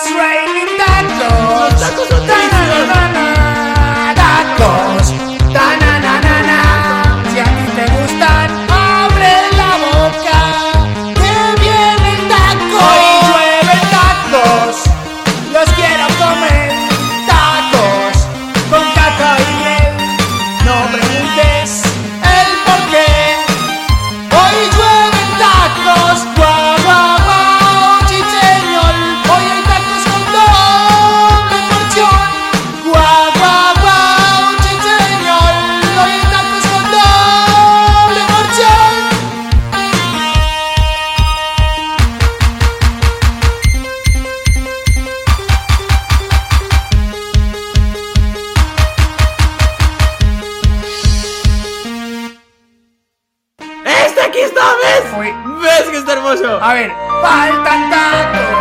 It's raining aquí está! ¿Ves? Uy. ¿Ves que está hermoso? A ver, faltan tacos.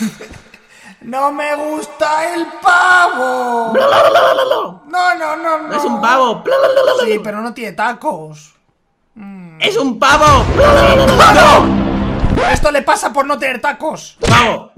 No me gusta el pavo. No, no, no, no. Es un pavo. Sí, pero no tiene tacos. ¡Es un pavo! Esto le pasa por no tener tacos. ¡Pavo!